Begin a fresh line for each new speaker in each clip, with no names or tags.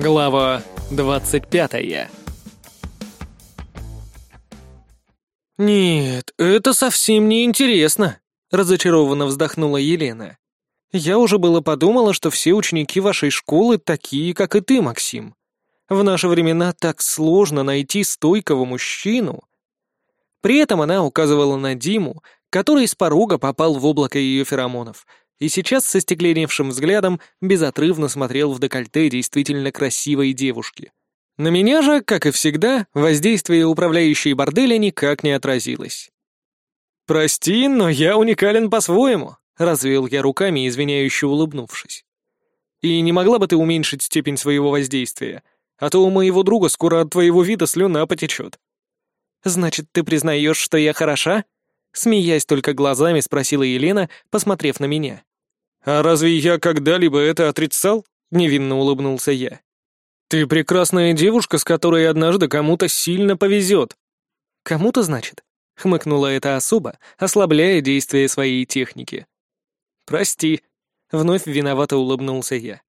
Глава 25 «Нет, это совсем не интересно», — разочарованно вздохнула Елена. «Я уже было подумала, что все ученики вашей школы такие, как и ты, Максим. В наши времена так сложно найти стойкого мужчину». При этом она указывала на Диму, который с порога попал в облако ее феромонов, и сейчас со стекленевшим взглядом безотрывно смотрел в декольте действительно красивой девушки. На меня же, как и всегда, воздействие управляющей борделя никак не отразилось. «Прости, но я уникален по-своему», — развел я руками, извиняюще улыбнувшись. «И не могла бы ты уменьшить степень своего воздействия, а то у моего друга скоро от твоего вида слюна потечет». «Значит, ты признаешь, что я хороша?» Смеясь только глазами, спросила Елена, посмотрев на меня. «А разве я когда-либо это отрицал?» — невинно улыбнулся я. «Ты прекрасная девушка, с которой однажды кому-то сильно повезет». «Кому-то, значит?» — хмыкнула эта особа, ослабляя действие своей техники. «Прости», — вновь виновато улыбнулся я.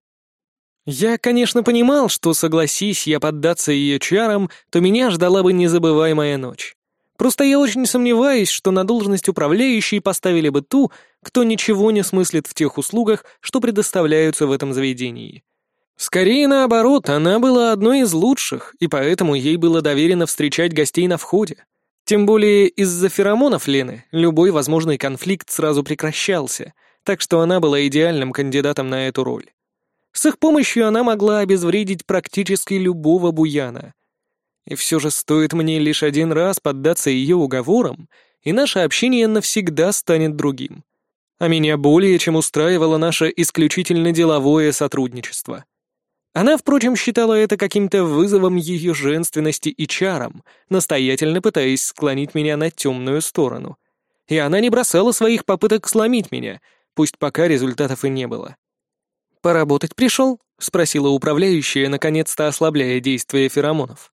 Я, конечно, понимал, что, согласись я поддаться ее чарам, то меня ждала бы незабываемая ночь. Просто я очень сомневаюсь, что на должность управляющей поставили бы ту, кто ничего не смыслит в тех услугах, что предоставляются в этом заведении. Скорее наоборот, она была одной из лучших, и поэтому ей было доверено встречать гостей на входе. Тем более из-за феромонов Лены любой возможный конфликт сразу прекращался, так что она была идеальным кандидатом на эту роль. С их помощью она могла обезвредить практически любого буяна, и все же стоит мне лишь один раз поддаться ее уговорам, и наше общение навсегда станет другим. А меня более чем устраивало наше исключительно деловое сотрудничество. Она, впрочем, считала это каким-то вызовом ее женственности и чарам, настоятельно пытаясь склонить меня на темную сторону. И она не бросала своих попыток сломить меня, пусть пока результатов и не было. «Поработать пришел?» — спросила управляющая, наконец-то ослабляя действие феромонов.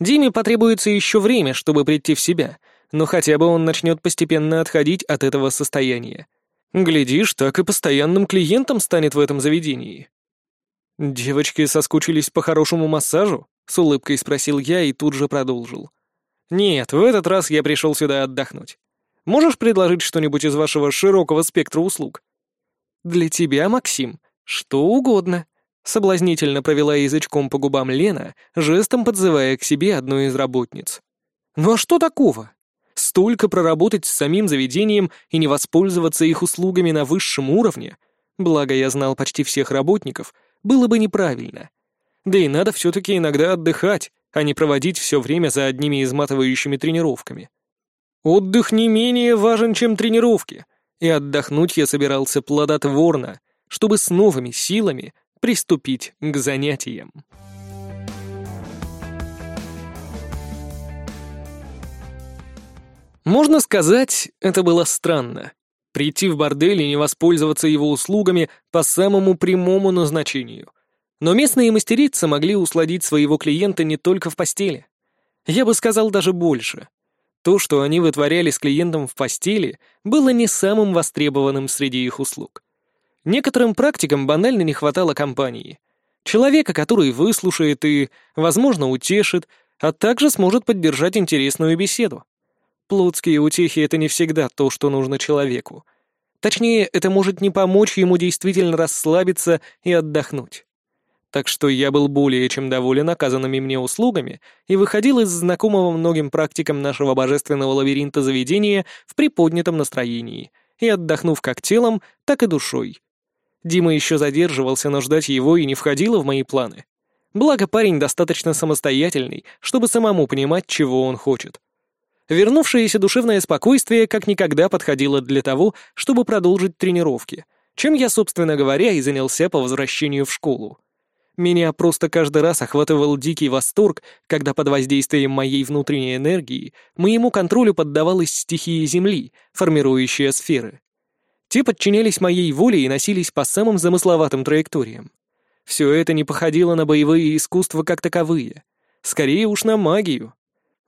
Диме потребуется еще время, чтобы прийти в себя, но хотя бы он начнет постепенно отходить от этого состояния. Глядишь, так и постоянным клиентом станет в этом заведении. «Девочки соскучились по хорошему массажу?» — с улыбкой спросил я и тут же продолжил. «Нет, в этот раз я пришел сюда отдохнуть. Можешь предложить что-нибудь из вашего широкого спектра услуг?» «Для тебя, Максим, что угодно», Соблазнительно провела язычком по губам Лена, жестом подзывая к себе одну из работниц. «Ну а что такого? Столько проработать с самим заведением и не воспользоваться их услугами на высшем уровне, благо я знал почти всех работников, было бы неправильно. Да и надо все-таки иногда отдыхать, а не проводить все время за одними изматывающими тренировками. Отдых не менее важен, чем тренировки, и отдохнуть я собирался плодотворно, чтобы с новыми силами приступить к занятиям. Можно сказать, это было странно. Прийти в бордель и не воспользоваться его услугами по самому прямому назначению. Но местные мастерицы могли усладить своего клиента не только в постели. Я бы сказал даже больше. То, что они вытворяли с клиентом в постели, было не самым востребованным среди их услуг. Некоторым практикам банально не хватало компании. Человека, который выслушает и, возможно, утешит, а также сможет поддержать интересную беседу. Плотские утехи — это не всегда то, что нужно человеку. Точнее, это может не помочь ему действительно расслабиться и отдохнуть. Так что я был более чем доволен оказанными мне услугами и выходил из знакомого многим практикам нашего божественного лабиринта заведения в приподнятом настроении и отдохнув как телом, так и душой. Дима еще задерживался, но ждать его и не входило в мои планы. Благо парень достаточно самостоятельный, чтобы самому понимать, чего он хочет. Вернувшееся душевное спокойствие как никогда подходило для того, чтобы продолжить тренировки, чем я, собственно говоря, и занялся по возвращению в школу. Меня просто каждый раз охватывал дикий восторг, когда под воздействием моей внутренней энергии моему контролю поддавалась стихия Земли, формирующая сферы. Те подчинялись моей воле и носились по самым замысловатым траекториям. Все это не походило на боевые искусства как таковые. Скорее уж на магию.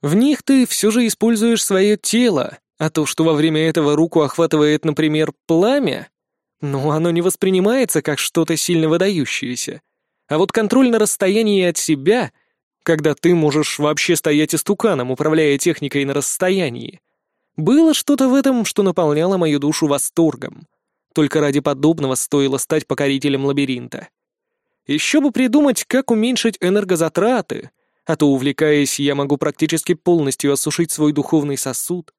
В них ты все же используешь свое тело, а то, что во время этого руку охватывает, например, пламя, ну, оно не воспринимается как что-то сильно выдающееся. А вот контроль на расстоянии от себя, когда ты можешь вообще стоять истуканом, управляя техникой на расстоянии, было что-то в этом, что наполняло мою душу восторгом. Только ради подобного стоило стать покорителем лабиринта. Еще бы придумать, как уменьшить энергозатраты, а то, увлекаясь, я могу практически полностью осушить свой духовный сосуд.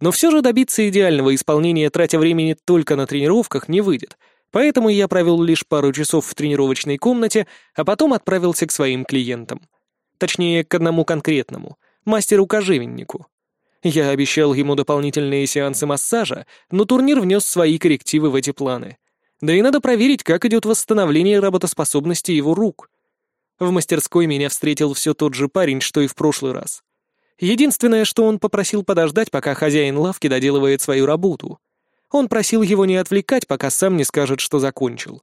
Но все же добиться идеального исполнения, тратя времени только на тренировках, не выйдет, поэтому я провел лишь пару часов в тренировочной комнате, а потом отправился к своим клиентам. Точнее, к одному конкретному — мастеру-кожевеннику. Я обещал ему дополнительные сеансы массажа, но турнир внес свои коррективы в эти планы. Да и надо проверить, как идет восстановление работоспособности его рук. В мастерской меня встретил все тот же парень, что и в прошлый раз. Единственное, что он попросил подождать, пока хозяин лавки доделывает свою работу. Он просил его не отвлекать, пока сам не скажет, что закончил.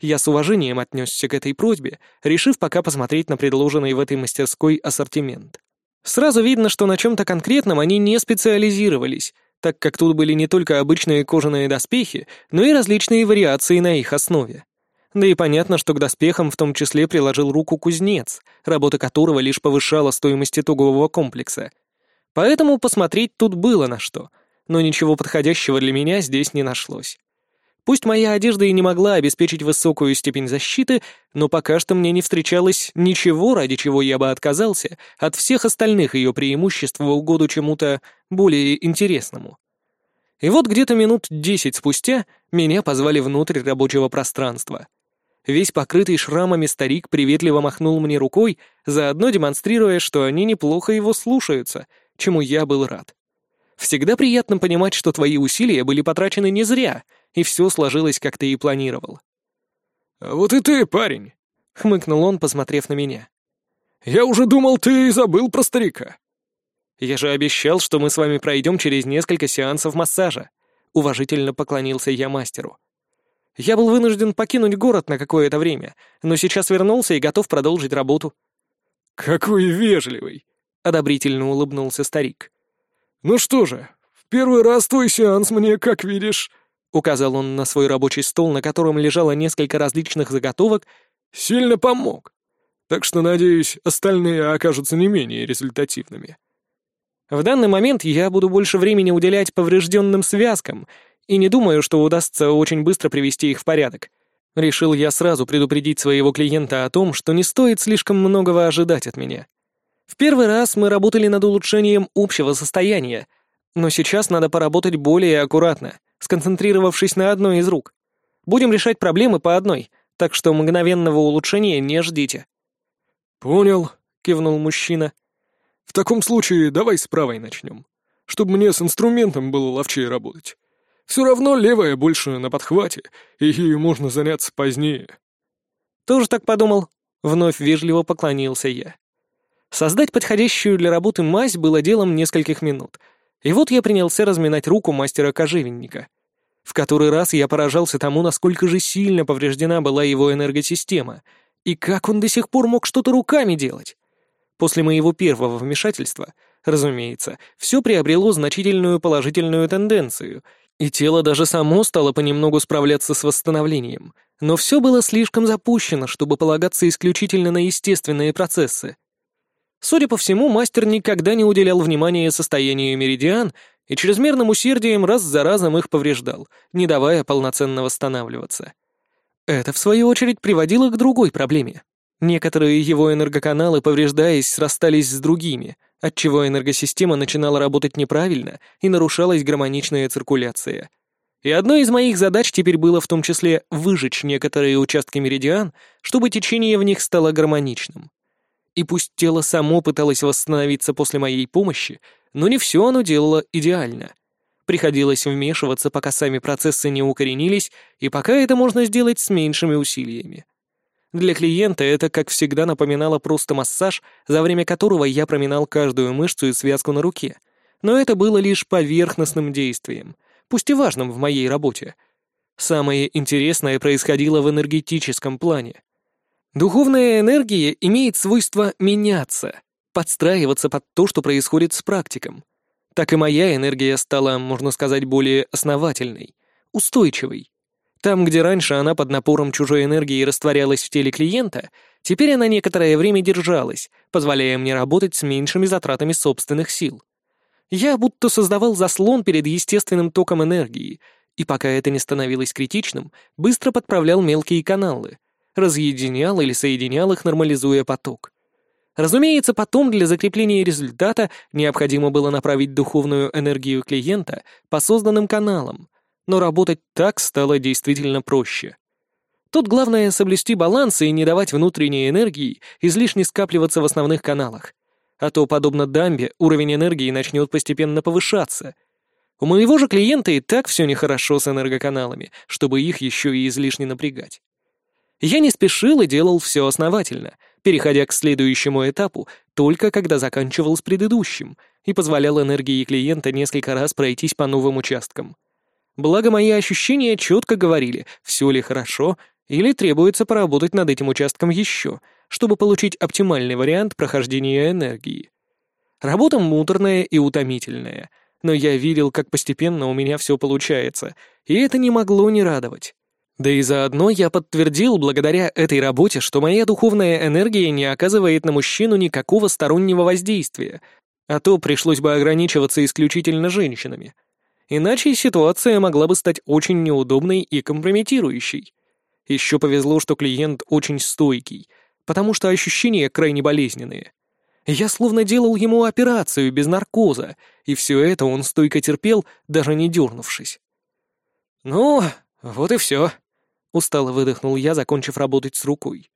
Я с уважением отнесся к этой просьбе, решив пока посмотреть на предложенный в этой мастерской ассортимент. Сразу видно, что на чем-то конкретном они не специализировались, так как тут были не только обычные кожаные доспехи, но и различные вариации на их основе. Да и понятно, что к доспехам в том числе приложил руку кузнец, работа которого лишь повышала стоимость итогового комплекса. Поэтому посмотреть тут было на что, но ничего подходящего для меня здесь не нашлось. Пусть моя одежда и не могла обеспечить высокую степень защиты, но пока что мне не встречалось ничего, ради чего я бы отказался от всех остальных ее преимуществ в угоду чему-то более интересному. И вот где-то минут десять спустя меня позвали внутрь рабочего пространства. Весь покрытый шрамами старик приветливо махнул мне рукой, заодно демонстрируя, что они неплохо его слушаются, чему я был рад. Всегда приятно понимать, что твои усилия были потрачены не зря — и все сложилось, как ты и планировал.
«А вот и ты, парень!» — хмыкнул он, посмотрев на меня. «Я уже думал, ты забыл про старика».
«Я же обещал, что мы с вами пройдем через несколько сеансов массажа», — уважительно поклонился я мастеру. «Я был вынужден покинуть город на какое-то время, но сейчас вернулся и готов продолжить работу».
«Какой вежливый!» — одобрительно улыбнулся старик. «Ну что же, в первый раз твой сеанс мне, как видишь, указал он на свой рабочий стол, на котором лежало несколько различных заготовок, сильно помог. Так что, надеюсь, остальные окажутся не менее результативными.
В данный момент я буду больше времени уделять поврежденным связкам и не думаю, что удастся очень быстро привести их в порядок. Решил я сразу предупредить своего клиента о том, что не стоит слишком многого ожидать от меня. В первый раз мы работали над улучшением общего состояния, но сейчас надо поработать более аккуратно сконцентрировавшись на одной из рук. Будем решать проблемы по одной, так что мгновенного улучшения не ждите».
«Понял», — кивнул мужчина. «В таком случае давай с правой начнем, чтобы мне с инструментом было ловчее работать. Все равно левая больше на подхвате, и ею можно заняться позднее».
«Тоже так подумал», — вновь вежливо поклонился я. Создать подходящую для работы мазь было делом нескольких минут — и вот я принялся разминать руку мастера-кожевенника. В который раз я поражался тому, насколько же сильно повреждена была его энергосистема, и как он до сих пор мог что-то руками делать. После моего первого вмешательства, разумеется, все приобрело значительную положительную тенденцию, и тело даже само стало понемногу справляться с восстановлением. Но все было слишком запущено, чтобы полагаться исключительно на естественные процессы. Судя по всему, мастер никогда не уделял внимания состоянию меридиан и чрезмерным усердием раз за разом их повреждал, не давая полноценно восстанавливаться. Это, в свою очередь, приводило к другой проблеме. Некоторые его энергоканалы, повреждаясь, срастались с другими, отчего энергосистема начинала работать неправильно и нарушалась гармоничная циркуляция. И одной из моих задач теперь было в том числе выжечь некоторые участки меридиан, чтобы течение в них стало гармоничным. И пусть тело само пыталось восстановиться после моей помощи, но не все оно делало идеально. Приходилось вмешиваться, пока сами процессы не укоренились, и пока это можно сделать с меньшими усилиями. Для клиента это, как всегда, напоминало просто массаж, за время которого я проминал каждую мышцу и связку на руке. Но это было лишь поверхностным действием, пусть и важным в моей работе. Самое интересное происходило в энергетическом плане. Духовная энергия имеет свойство меняться, подстраиваться под то, что происходит с практиком. Так и моя энергия стала, можно сказать, более основательной, устойчивой. Там, где раньше она под напором чужой энергии растворялась в теле клиента, теперь она некоторое время держалась, позволяя мне работать с меньшими затратами собственных сил. Я будто создавал заслон перед естественным током энергии, и пока это не становилось критичным, быстро подправлял мелкие каналы, разъединял или соединял их, нормализуя поток. Разумеется, потом для закрепления результата необходимо было направить духовную энергию клиента по созданным каналам, но работать так стало действительно проще. Тут главное соблюсти баланс и не давать внутренней энергии излишне скапливаться в основных каналах, а то, подобно дамбе, уровень энергии начнет постепенно повышаться. У моего же клиента и так все нехорошо с энергоканалами, чтобы их еще и излишне напрягать. Я не спешил и делал все основательно, переходя к следующему этапу только когда заканчивал с предыдущим и позволял энергии клиента несколько раз пройтись по новым участкам. Благо, мои ощущения четко говорили, все ли хорошо, или требуется поработать над этим участком еще, чтобы получить оптимальный вариант прохождения энергии. Работа муторная и утомительная, но я видел, как постепенно у меня все получается, и это не могло не радовать. Да и заодно я подтвердил благодаря этой работе, что моя духовная энергия не оказывает на мужчину никакого стороннего воздействия, а то пришлось бы ограничиваться исключительно женщинами. Иначе ситуация могла бы стать очень неудобной и компрометирующей. Еще повезло, что клиент очень стойкий, потому что ощущения крайне болезненные. Я словно делал ему операцию без наркоза, и все это он стойко терпел, даже не дернувшись. «Ну, вот и все», — устало выдохнул я, закончив работать с рукой.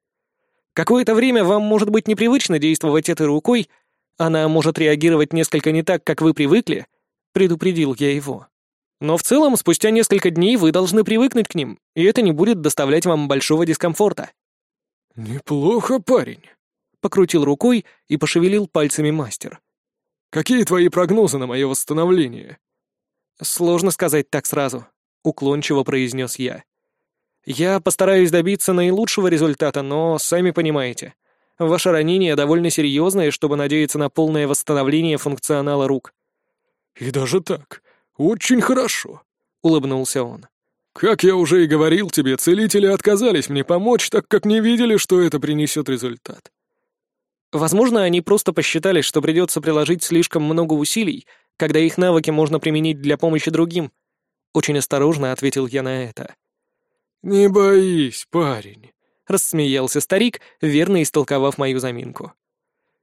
«Какое-то время вам может быть непривычно действовать этой рукой, она может реагировать несколько не так, как вы привыкли, предупредил я его. Но в целом, спустя несколько дней вы должны привыкнуть к ним, и это не будет доставлять вам большого дискомфорта.
«Неплохо, парень», — покрутил рукой и пошевелил пальцами мастер. «Какие твои прогнозы на мое восстановление?»
«Сложно сказать так сразу», — уклончиво произнес я. «Я постараюсь добиться наилучшего результата, но, сами понимаете, ваше ранение довольно серьезное, чтобы надеяться на полное восстановление функционала рук.
«И даже так. Очень хорошо», — улыбнулся он. «Как я уже и говорил тебе, целители отказались мне помочь, так как не видели, что это принесет результат».
Возможно, они просто посчитали, что придется приложить слишком много усилий, когда их навыки можно применить для помощи другим. Очень осторожно ответил я на это.
«Не боись, парень», —
рассмеялся старик, верно истолковав мою заминку.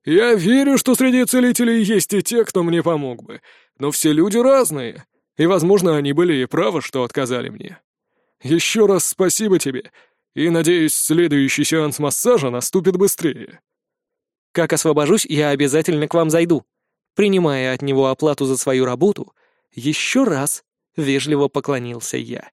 «Я верю, что среди целителей есть и те, кто мне помог бы, но все люди разные, и, возможно, они были и правы, что отказали мне. Еще раз спасибо тебе, и, надеюсь, следующий сеанс массажа наступит быстрее.
Как освобожусь, я обязательно к вам зайду. Принимая от него оплату за свою работу, еще раз вежливо поклонился я.